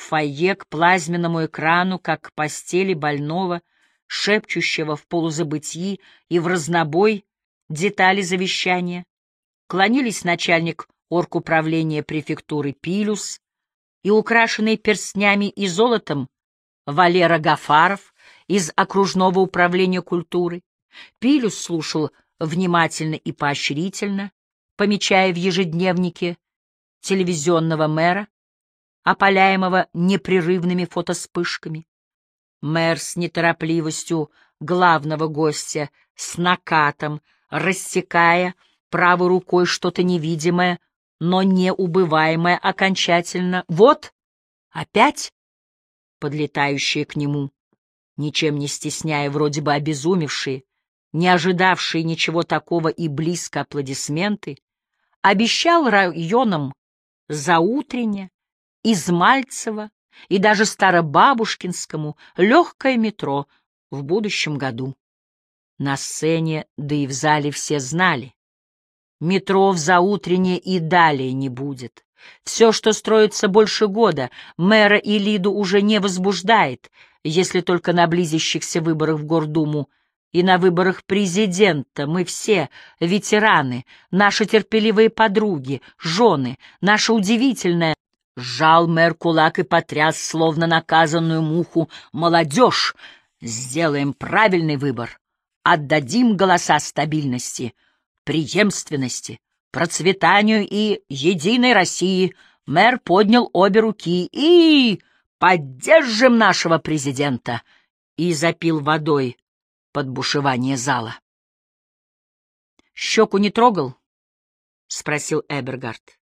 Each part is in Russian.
в фойе к плазменному экрану, как к постели больного, шепчущего в полузабытии и в разнобой детали завещания, клонились начальник оргуправления префектуры Пилюс и украшенный перстнями и золотом Валера Гафаров из окружного управления культуры. Пилюс слушал внимательно и поощрительно, помечая в ежедневнике телевизионного мэра, опаляемого непрерывными фотоспышками. Мэр с неторопливостью главного гостя, с накатом, рассекая правой рукой что-то невидимое, но не убываемое окончательно. Вот, опять подлетающие к нему, ничем не стесняя, вроде бы обезумевшие, не ожидавшие ничего такого и близко аплодисменты, обещал районам Заутренне, Измальцево и даже Старобабушкинскому легкое метро в будущем году. На сцене, да и в зале все знали. Метро в заутренне и далее не будет. Все, что строится больше года, мэра и Лиду уже не возбуждает, если только на близящихся выборах в Гордуму и на выборах президента мы все, ветераны, наши терпеливые подруги, жены, наша удивительная... Сжал мэр кулак и потряс, словно наказанную муху, молодежь. Сделаем правильный выбор. Отдадим голоса стабильности, преемственности, процветанию и единой России. Мэр поднял обе руки и... Поддержим нашего президента! И запил водой под бушевание зала. «Щеку не трогал?» — спросил Эбергард.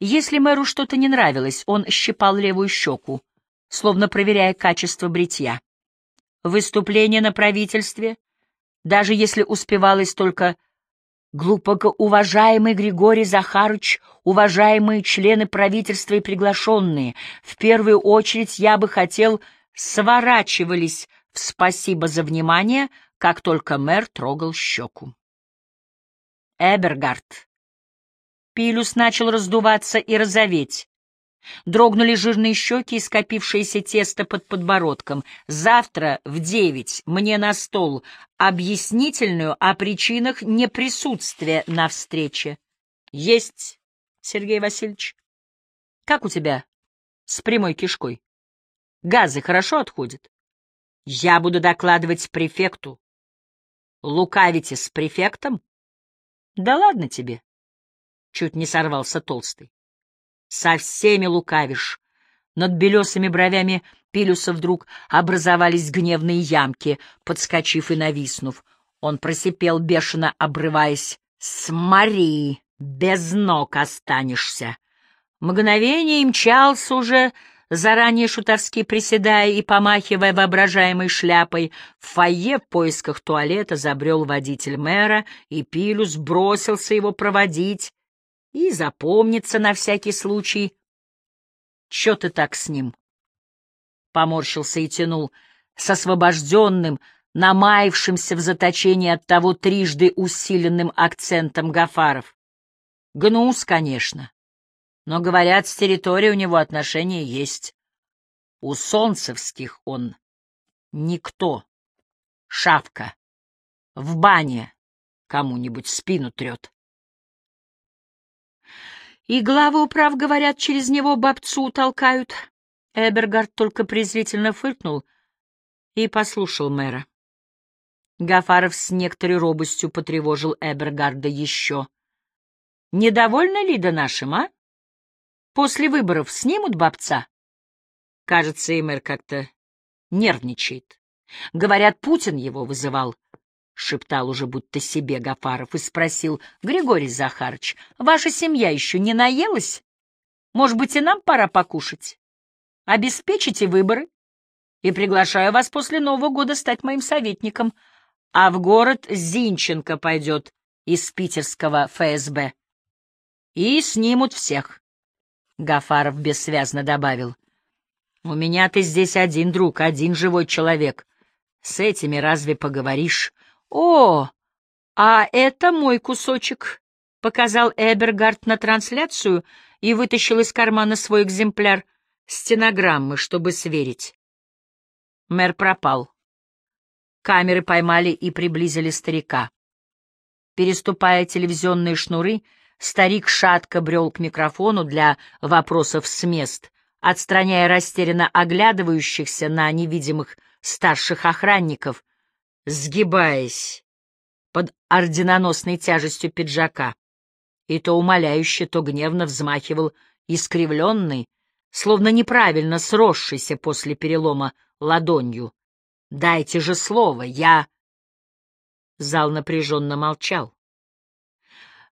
Если мэру что-то не нравилось, он щипал левую щеку, словно проверяя качество бритья. Выступление на правительстве, даже если успевалось только глубоко уважаемый Григорий Захарович, уважаемые члены правительства и приглашенные, в первую очередь я бы хотел, сворачивались в спасибо за внимание, как только мэр трогал щеку. Эбергард Пилюс начал раздуваться и розоветь. Дрогнули жирные щеки и скопившееся тесто под подбородком. «Завтра в девять мне на стол объяснительную о причинах неприсутствия на встрече». «Есть, Сергей Васильевич. Как у тебя с прямой кишкой? Газы хорошо отходят?» «Я буду докладывать префекту». «Лукавите с префектом?» «Да ладно тебе». Чуть не сорвался толстый. Со всеми лукавишь. Над белесыми бровями Пилюса вдруг образовались гневные ямки, подскочив и нависнув. Он просипел, бешено обрываясь. «Смори, без ног останешься!» Мгновение мчался уже, заранее шутовски приседая и помахивая воображаемой шляпой. В фойе в поисках туалета забрел водитель мэра, и Пилюс бросился его проводить, и запомнится на всякий случай. Чё ты так с ним? Поморщился и тянул с освобожденным, намаявшимся в заточении от того трижды усиленным акцентом Гафаров. Гнус, конечно, но, говорят, с территорией у него отношения есть. У солнцевских он никто, шавка, в бане кому-нибудь спину трет. И главы управ, говорят, через него бабцу толкают. Эбергард только презрительно фыркнул и послушал мэра. Гафаров с некоторой робостью потревожил Эбергарда еще. «Недовольна Лида нашим, а? После выборов снимут бабца?» Кажется, и мэр как-то нервничает. Говорят, Путин его вызывал. — шептал уже будто себе Гафаров и спросил, — Григорий Захарович, ваша семья еще не наелась? Может быть, и нам пора покушать? Обеспечите выборы, и приглашаю вас после Нового года стать моим советником, а в город Зинченко пойдет из питерского ФСБ. И снимут всех. Гафаров бессвязно добавил. — У меня ты здесь один друг, один живой человек. С этими разве поговоришь? «О, а это мой кусочек», — показал Эбергард на трансляцию и вытащил из кармана свой экземпляр. стенограммы, чтобы сверить. Мэр пропал. Камеры поймали и приблизили старика. Переступая телевизионные шнуры, старик шатко брел к микрофону для вопросов с мест, отстраняя растерянно оглядывающихся на невидимых старших охранников, сгибаясь под орденоносной тяжестью пиджака, и то умоляюще, то гневно взмахивал искривленный, словно неправильно сросшийся после перелома ладонью. «Дайте же слово, я...» Зал напряженно молчал.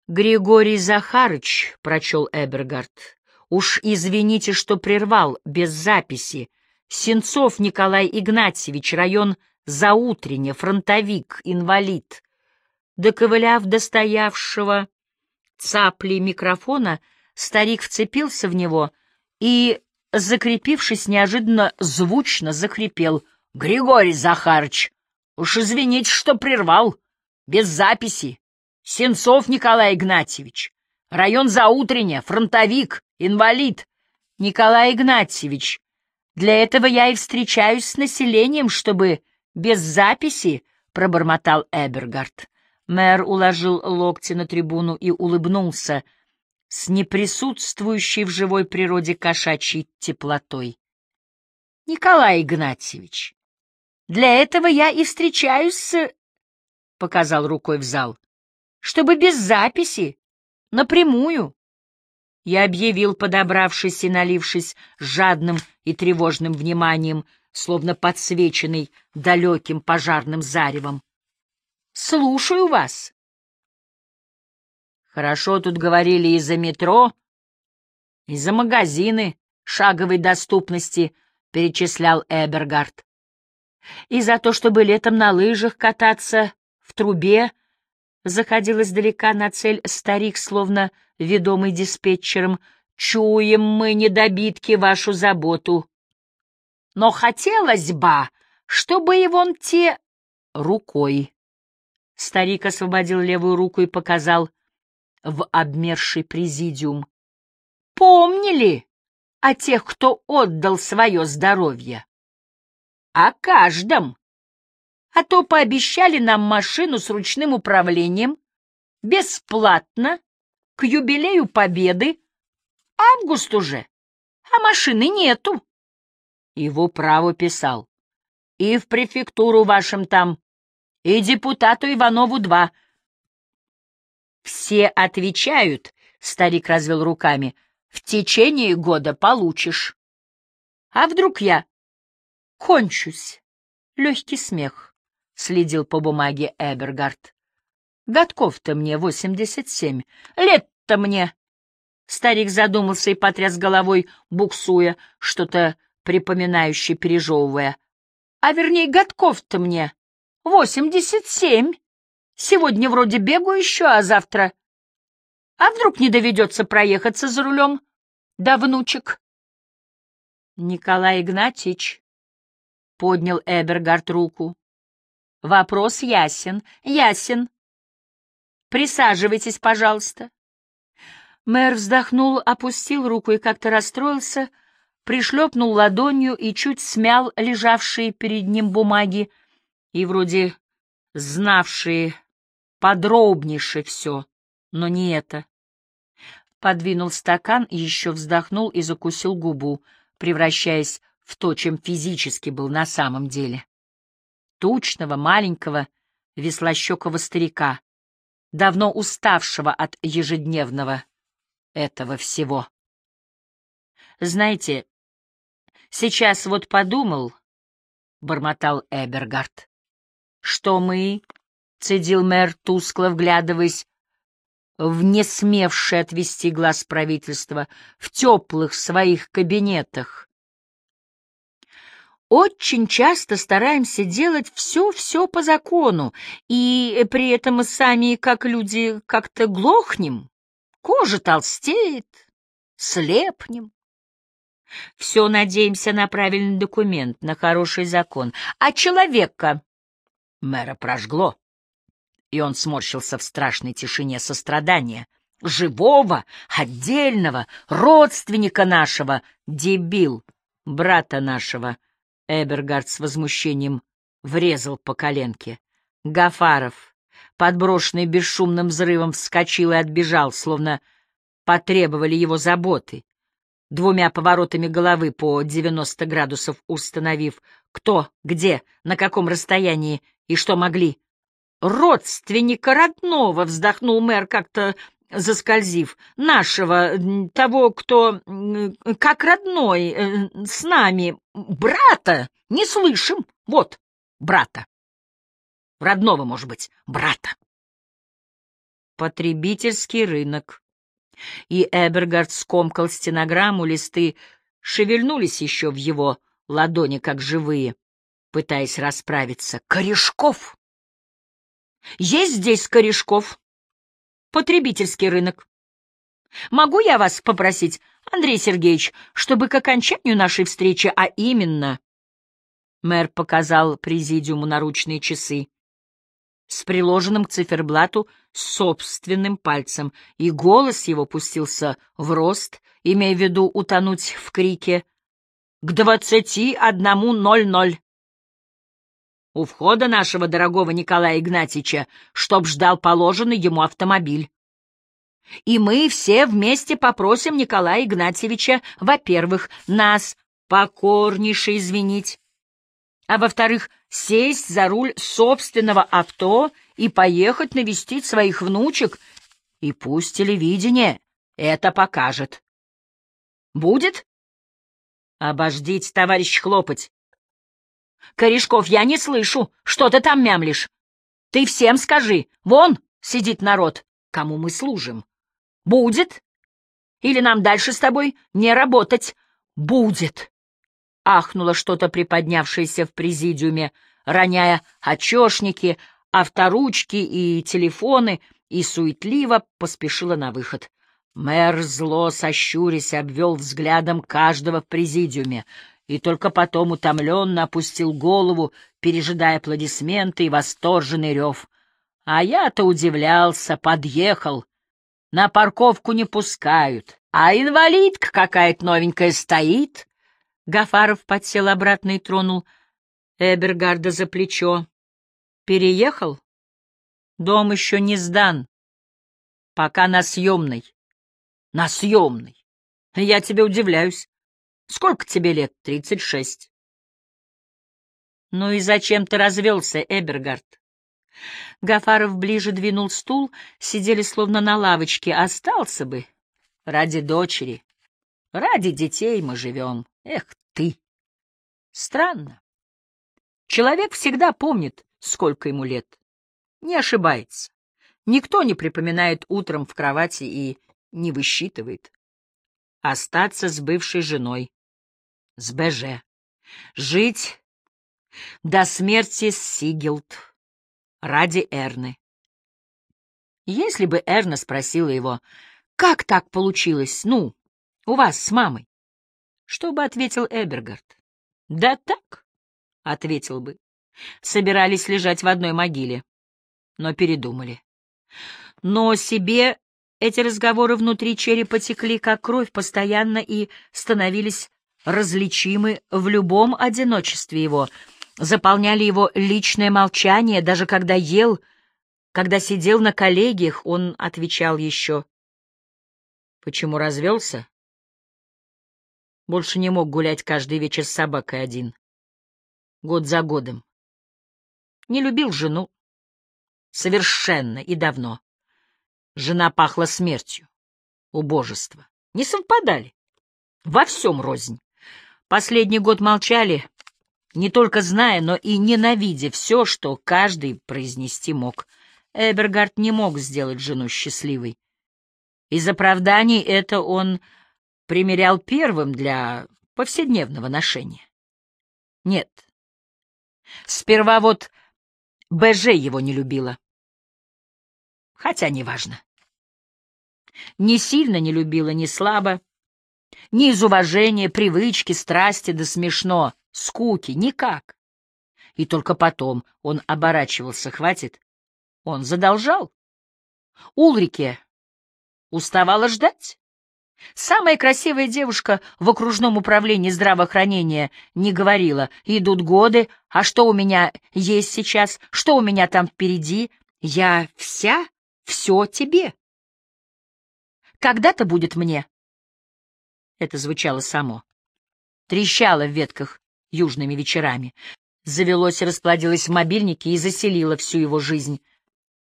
«Григорий Захарыч», — прочел Эбергард, — «уж извините, что прервал, без записи. Сенцов Николай Игнатьевич, район Заутренне, фронтовик, инвалид». Доковыляв до стоявшего цапли микрофона, старик вцепился в него и, закрепившись, неожиданно звучно захрипел. — Григорий Захарыч, уж извините, что прервал. Без записи. Сенцов Николай Игнатьевич. Район Заутренне, фронтовик, инвалид. Николай Игнатьевич, для этого я и встречаюсь с населением, чтобы без записи, — пробормотал Эбергард. Мэр уложил локти на трибуну и улыбнулся с неприсутствующей в живой природе кошачьей теплотой. — Николай Игнатьевич, для этого я и встречаюсь с... — показал рукой в зал. — Чтобы без записи, напрямую. Я объявил, подобравшись и налившись жадным и тревожным вниманием, словно подсвеченный далеким пожарным заревом. Слушаю вас. Хорошо тут говорили и за метро, и за магазины шаговой доступности, перечислял Эбергард. И за то, чтобы летом на лыжах кататься в трубе, заходил издалека на цель старик, словно ведомый диспетчером, чуем мы недобитки вашу заботу. Но хотелось бы, чтобы и вон те рукой Старик освободил левую руку и показал в обмерший президиум. «Помнили о тех, кто отдал свое здоровье? О каждом. А то пообещали нам машину с ручным управлением бесплатно к юбилею Победы. Август уже, а машины нету». Его право писал. «И в префектуру вашим там и депутату Иванову два. Все отвечают, старик развел руками, в течение года получишь. А вдруг я кончусь? Легкий смех следил по бумаге Эбергард. Годков-то мне восемьдесят семь, лет-то мне. Старик задумался и потряс головой, буксуя, что-то припоминающее, пережевывая. А вернее, годков-то мне Восемьдесят семь. Сегодня вроде бегу еще, а завтра... А вдруг не доведется проехаться за рулем? Да, внучек. Николай Игнатьич поднял Эбергард руку. Вопрос ясен, ясен. Присаживайтесь, пожалуйста. Мэр вздохнул, опустил руку и как-то расстроился, пришлепнул ладонью и чуть смял лежавшие перед ним бумаги, и вроде знавшие подробнейше все, но не это. Подвинул стакан, еще вздохнул и закусил губу, превращаясь в то, чем физически был на самом деле. Тучного, маленького, веслощекого старика, давно уставшего от ежедневного этого всего. Знаете, сейчас вот подумал, — бормотал Эбергард, что мы, — цедил мэр, тускло вглядываясь в не смевшее отвести глаз правительства, в теплых своих кабинетах, очень часто стараемся делать все-все по закону, и при этом мы сами, как люди, как-то глохнем, кожа толстеет, слепнем. Все надеемся на правильный документ, на хороший закон. А человека Мэра прожгло, и он сморщился в страшной тишине сострадания, живого, отдельного, родственника нашего, дебил, брата нашего. Эбергард с возмущением врезал по коленке. Гафаров, подброшенный бесшумным взрывом, вскочил и отбежал, словно потребовали его заботы, двумя поворотами головы по 90 градусов установив, кто, где, на каком расстоянии и что могли. «Родственника родного!» — вздохнул мэр как-то заскользив, нашего, того, кто как родной, э, с нами, брата, не слышим, вот, брата. Родного, может быть, брата. Потребительский рынок. И Эбергард скомкал стенограмму, листы шевельнулись еще в его ладони, как живые, пытаясь расправиться. Корешков! Есть здесь корешков? потребительский рынок. Могу я вас попросить, Андрей Сергеевич, чтобы к окончанию нашей встречи, а именно... Мэр показал президиуму наручные часы с приложенным к циферблату собственным пальцем, и голос его пустился в рост, имея в виду утонуть в крике «К двадцати одному ноль ноль!» у входа нашего дорогого Николая Игнатьича, чтоб ждал положенный ему автомобиль. И мы все вместе попросим Николая Игнатьевича, во-первых, нас покорнейше извинить, а во-вторых, сесть за руль собственного авто и поехать навестить своих внучек, и пусть телевидение это покажет. Будет? Обождите, товарищ хлопать. Корешков, я не слышу, что ты там мямлишь. Ты всем скажи, вон сидит народ, кому мы служим. Будет? Или нам дальше с тобой не работать? Будет. Ахнуло что-то приподнявшееся в президиуме, роняя очешники, авторучки и телефоны, и суетливо поспешила на выход. Мэр зло сощурясь обвел взглядом каждого в президиуме и только потом утомленно опустил голову, пережидая аплодисменты и восторженный рев. А я-то удивлялся, подъехал. На парковку не пускают, а инвалидка какая-то новенькая стоит. Гафаров подсел обратно и тронул Эбергарда за плечо. Переехал? Дом еще не сдан. Пока на съемной. На съемной. Я тебе удивляюсь. Сколько тебе лет? Тридцать шесть. Ну и зачем ты развелся, Эбергард? Гафаров ближе двинул стул, сидели словно на лавочке. Остался бы. Ради дочери. Ради детей мы живем. Эх ты! Странно. Человек всегда помнит, сколько ему лет. Не ошибается. Никто не припоминает утром в кровати и не высчитывает. Остаться с бывшей женой с БЖ. Жить до смерти с Сигилд ради Эрны. Если бы Эрна спросила его, как так получилось, ну, у вас с мамой, что бы ответил Эбергард? Да так, — ответил бы. Собирались лежать в одной могиле, но передумали. Но себе эти разговоры внутри черепа текли, как кровь, постоянно и становились различимы в любом одиночестве его, заполняли его личное молчание, даже когда ел, когда сидел на коллегиях, он отвечал еще. Почему развелся? Больше не мог гулять каждый вечер с собакой один. Год за годом. Не любил жену. Совершенно и давно. Жена пахла смертью. Убожество. Не совпадали. Во всем рознь. Последний год молчали, не только зная, но и ненавидя все, что каждый произнести мог. Эбергард не мог сделать жену счастливой. Из оправданий это он примерял первым для повседневного ношения. Нет. Сперва вот БЖ его не любила. Хотя неважно. Не сильно не любила, не слабо. Ни из уважения, привычки, страсти да смешно, скуки, никак. И только потом он оборачивался, хватит. Он задолжал. Улрике Уставала ждать? Самая красивая девушка в окружном управлении здравоохранения не говорила. Идут годы, а что у меня есть сейчас, что у меня там впереди? Я вся, все тебе. Когда-то будет мне. Это звучало само. Трещало в ветках южными вечерами. Завелось и расплодилось в мобильнике и заселило всю его жизнь.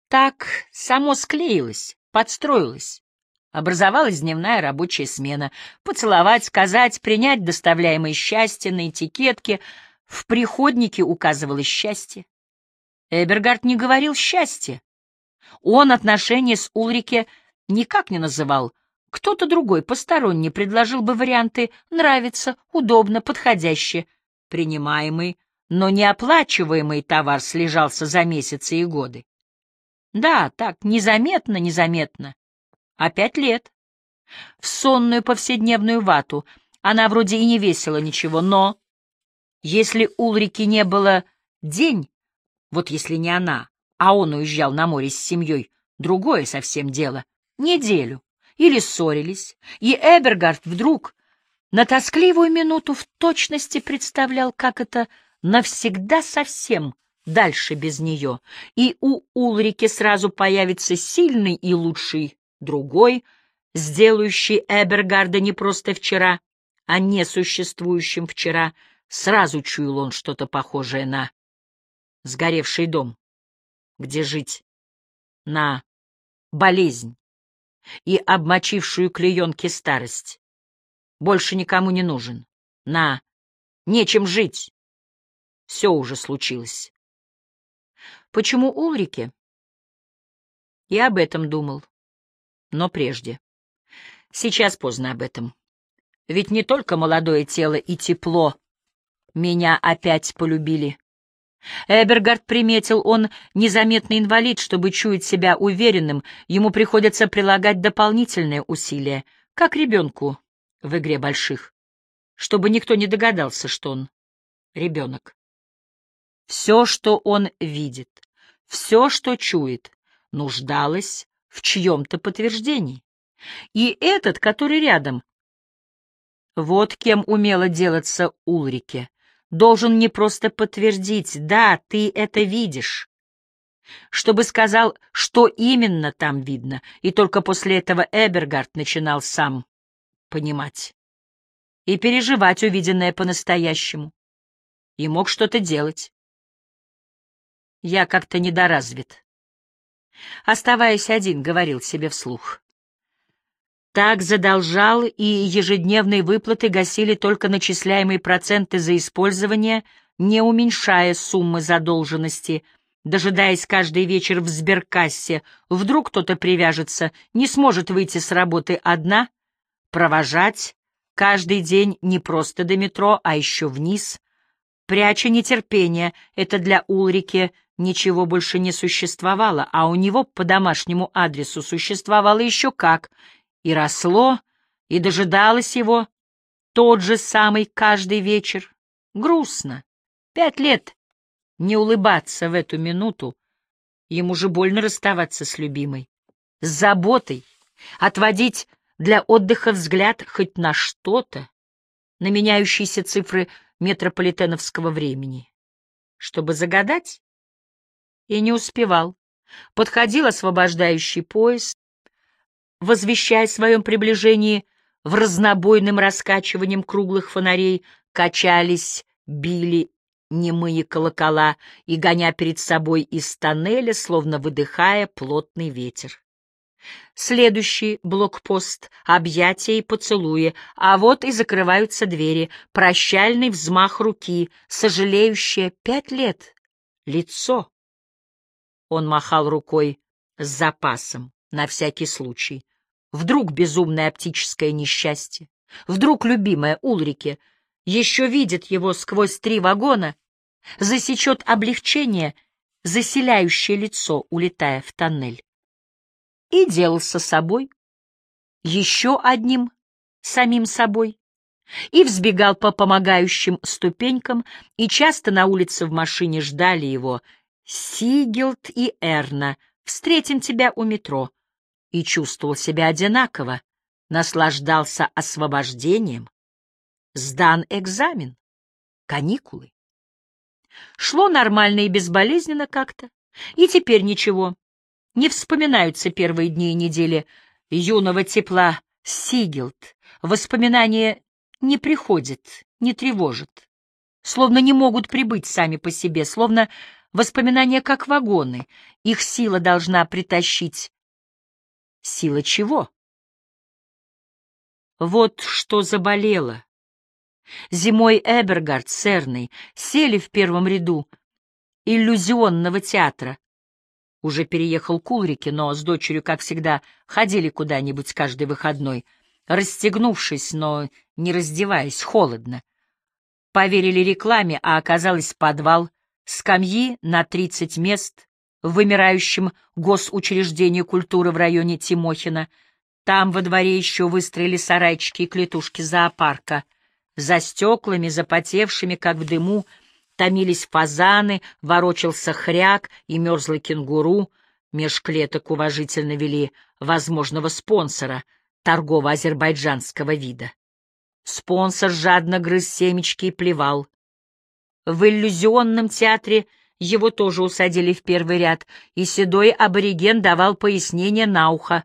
Так само склеилось, подстроилось. Образовалась дневная рабочая смена. Поцеловать, сказать, принять доставляемое счастье на этикетке. В приходнике указывалось счастье. Эбергард не говорил счастье. Он отношения с Улрике никак не называл. Кто-то другой, посторонний, предложил бы варианты «нравится», «удобно», «подходяще». Принимаемый, но неоплачиваемый товар слежался за месяцы и годы. Да, так, незаметно, незаметно. А пять лет. В сонную повседневную вату. Она вроде и не весила ничего, но... Если Улрики не было день, вот если не она, а он уезжал на море с семьей, другое совсем дело, неделю, или ссорились, и Эбергард вдруг на тоскливую минуту в точности представлял, как это навсегда совсем дальше без нее, и у Улрики сразу появится сильный и лучший другой, сделающий Эбергарда не просто вчера, а не существующим вчера, сразу чуял он что-то похожее на сгоревший дом, где жить, на болезнь и обмочившую клеенки старость. Больше никому не нужен. На, нечем жить. Все уже случилось. Почему Улрике? Я об этом думал но прежде. Сейчас поздно об этом. Ведь не только молодое тело и тепло меня опять полюбили. Эбергард приметил, он незаметный инвалид, чтобы чуять себя уверенным, ему приходится прилагать дополнительные усилия, как ребенку в игре больших, чтобы никто не догадался, что он ребенок. Все, что он видит, все, что чует, нуждалось в чьем-то подтверждении. И этот, который рядом, вот кем умело делаться Улрике, должен не просто подтвердить «да, ты это видишь», чтобы сказал, что именно там видно, и только после этого Эбергард начинал сам понимать и переживать увиденное по-настоящему, и мог что-то делать. Я как-то недоразвит. Оставаясь один, говорил себе вслух. Так задолжал, и ежедневные выплаты гасили только начисляемые проценты за использование, не уменьшая суммы задолженности, дожидаясь каждый вечер в сберкассе. Вдруг кто-то привяжется, не сможет выйти с работы одна, провожать каждый день не просто до метро, а еще вниз, пряча нетерпение, это для Улрики ничего больше не существовало, а у него по домашнему адресу существовало еще как, и росло, и дожидалось его тот же самый каждый вечер. Грустно. Пять лет не улыбаться в эту минуту, ему же больно расставаться с любимой. С заботой, отводить для отдыха взгляд хоть на что-то, на меняющиеся цифры метрополитеновского времени. Чтобы загадать? И не успевал. Подходил освобождающий поезд, возвещая о своем приближении в разнобойным раскачиванием круглых фонарей, качались, били немые колокола и гоня перед собой из тоннеля, словно выдыхая плотный ветер. Следующий блокпост — объятия и поцелуи, а вот и закрываются двери, прощальный взмах руки, сожалеющее пять лет, лицо. Он махал рукой с запасом, на всякий случай. Вдруг безумное оптическое несчастье, вдруг любимая Улрике еще видит его сквозь три вагона, засечет облегчение, заселяющее лицо, улетая в тоннель. И делался собой, еще одним самим собой, и взбегал по помогающим ступенькам, и часто на улице в машине ждали его — Сигилд и Эрна, встретим тебя у метро. и чувствовал себя одинаково, наслаждался освобождением. Сдан экзамен, каникулы. Шло нормально и безболезненно как-то, и теперь ничего. Не вспоминаются первые дни и недели юного тепла Сигелд. Воспоминания не приходят, не тревожат. Словно не могут прибыть сами по себе, словно воспоминания как вагоны. Их сила должна притащить. Сила чего? Вот что заболело. Зимой Эбергард с Эрной сели в первом ряду иллюзионного театра. Уже переехал к Улрике, но с дочерью, как всегда, ходили куда-нибудь каждый выходной, расстегнувшись, но не раздеваясь, холодно. Поверили рекламе, а оказалось подвал, скамьи на 30 мест в вымирающем госучреждении культуры в районе Тимохина — там во дворе еще выстроили сарайчики и клетушки зоопарка. За стеклами, запотевшими, как в дыму, томились фазаны, ворочался хряк и мерзлый кенгуру. Меж клеток уважительно вели возможного спонсора, торгово-азербайджанского вида. Спонсор жадно грыз семечки и плевал. В иллюзионном театре его тоже усадили в первый ряд, и седой абориген давал пояснение на ухо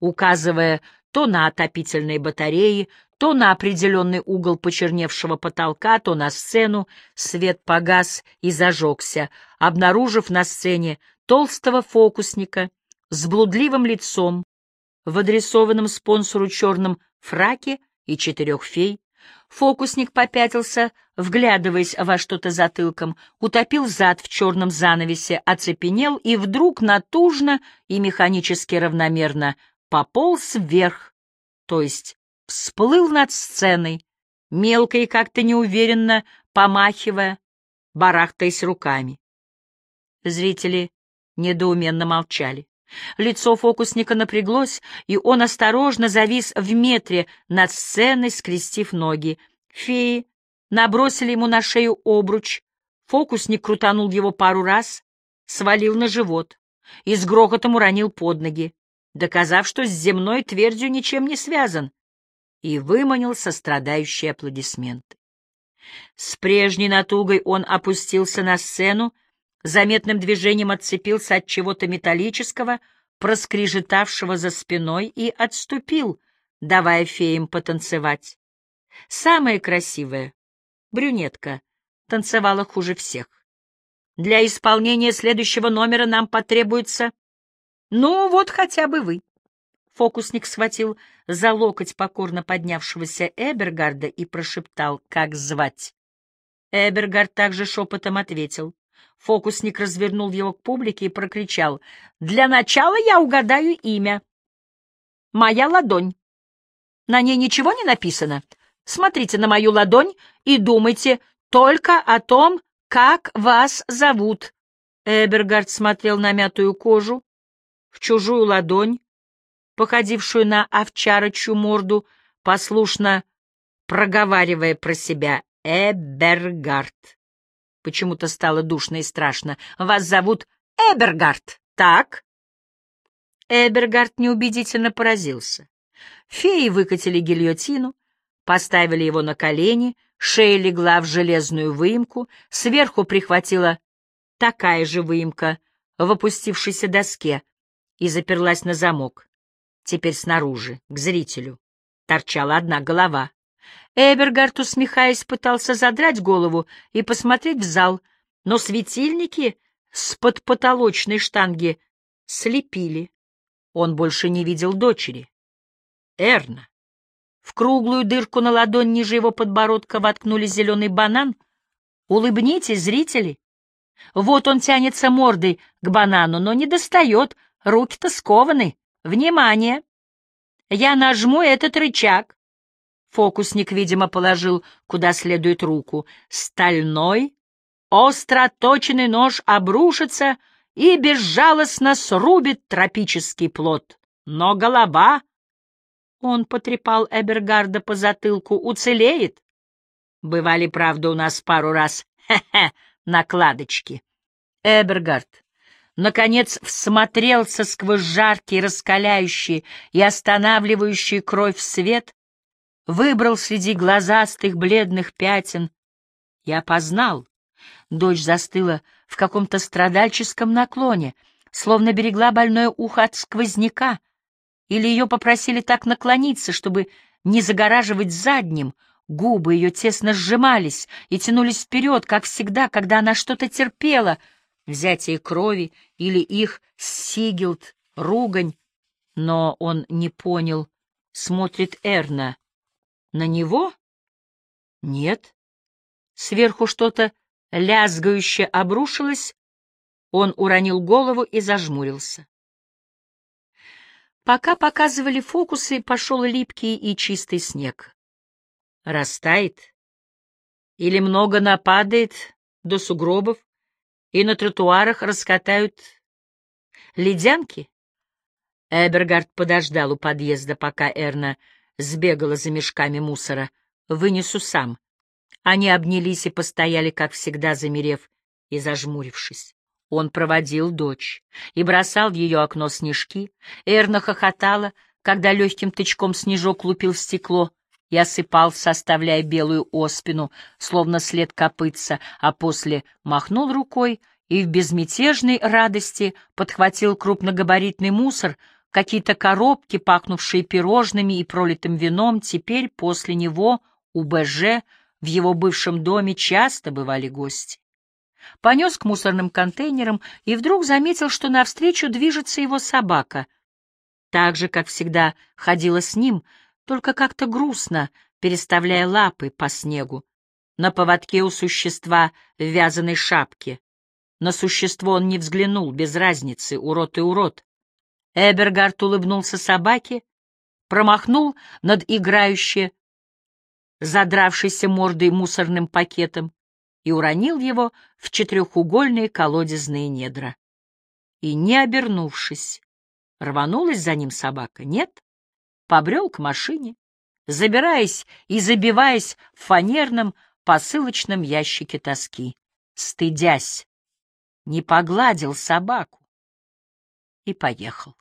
указывая то на отопительные батареи, то на определенный угол почерневшего потолка, то на сцену, свет погас и зажегся, обнаружив на сцене толстого фокусника с блудливым лицом, в адресованном спонсору черном фраке и четырех фей. Фокусник попятился, вглядываясь во что-то затылком, утопил зад в черном занавесе, оцепенел и вдруг натужно и механически равномерно пополз вверх, то есть всплыл над сценой, мелко и как-то неуверенно помахивая, барахтаясь руками. Зрители недоуменно молчали. Лицо фокусника напряглось, и он осторожно завис в метре над сценой, скрестив ноги. Феи набросили ему на шею обруч, фокусник крутанул его пару раз, свалил на живот и с грохотом уронил под ноги доказав, что с земной твердью ничем не связан, и выманил сострадающие аплодисменты. С прежней натугой он опустился на сцену, заметным движением отцепился от чего-то металлического, проскрежетавшего за спиной, и отступил, давая феям потанцевать. Самая красивая, брюнетка, танцевала хуже всех. Для исполнения следующего номера нам потребуется ну, вот хотя бы вы. Фокусник схватил за локоть покорно поднявшегося Эбергарда и прошептал, как звать. Эбергард также шепотом ответил. Фокусник развернул его к публике и прокричал. «Для начала я угадаю имя. Моя ладонь. На ней ничего не написано? Смотрите на мою ладонь и думайте только о том, как вас зовут». Эбергард смотрел на мятую кожу, в чужую ладонь, походившую на овчарочью морду, послушно проговаривая про себя «Эбергард». Почему-то стало душно и страшно. «Вас зовут Эбергард, так?» Эбергард неубедительно поразился. Феи выкатили гильотину, поставили его на колени, шея легла в железную выемку, сверху прихватила такая же выемка в опустившейся доске, и заперлась на замок. Теперь снаружи, к зрителю, торчала одна голова. Эбергард, усмехаясь, пытался задрать голову и посмотреть в зал, но светильники с-под потолочной штанги слепили. Он больше не видел дочери. Эрна. В круглую дырку на ладонь ниже его подбородка воткнули зеленый банан. Улыбнитесь, зрители. Вот он тянется мордой к банану, но не достает, Руки-то скованы. Внимание! Я нажму этот рычаг. Фокусник, видимо, положил куда следует руку. Стальной, остроточенный нож обрушится и безжалостно срубит тропический плод. Но голова... Он потрепал Эбергарда по затылку. Уцелеет? Бывали, правда, у нас пару раз. Хе-хе, накладочки. Эбергард наконец всмотрелся сквозь жаркий, раскаляющий и останавливающий кровь свет, выбрал среди глазастых бледных пятен и опознал. Дочь застыла в каком-то страдальческом наклоне, словно берегла больное ухо от сквозняка, или ее попросили так наклониться, чтобы не загораживать задним, губы ее тесно сжимались и тянулись вперед, как всегда, когда она что-то терпела, взятие крови или их сигилд, ругань. Но он не понял, смотрит Эрна. На него? Нет. Сверху что-то лязгающе обрушилось, он уронил голову и зажмурился. Пока показывали фокусы, пошел липкий и чистый снег. Растает или много нападает до сугробов, и на тротуарах раскатают ледянки? Эбергард подождал у подъезда, пока Эрна сбегала за мешками мусора. «Вынесу сам». Они обнялись и постояли, как всегда, замерев и зажмурившись. Он проводил дочь и бросал в ее окно снежки. Эрна хохотала, когда легким тычком снежок лупил в стекло и осыпался, оставляя белую оспину, словно след копытца, а после махнул рукой и в безмятежной радости подхватил крупногабаритный мусор, какие-то коробки, пахнувшие пирожными и пролитым вином, теперь после него у БЖ в его бывшем доме часто бывали гости понес к мусорным контейнерам и вдруг заметил, что навстречу движется его собака. Так же, как всегда, ходила с ним, только как-то грустно, переставляя лапы по снегу. На поводке у существа в вязаной шапке. На существо он не взглянул, без разницы, урод и урод. Эбергард улыбнулся собаке, промахнул над играюще задравшейся мордой мусорным пакетом и уронил его в четырехугольные колодезные недра. И, не обернувшись, рванулась за ним собака. Нет, побрел к машине, забираясь и забиваясь в фанерном посылочном ящике тоски, стыдясь, не погладил собаку и поехал.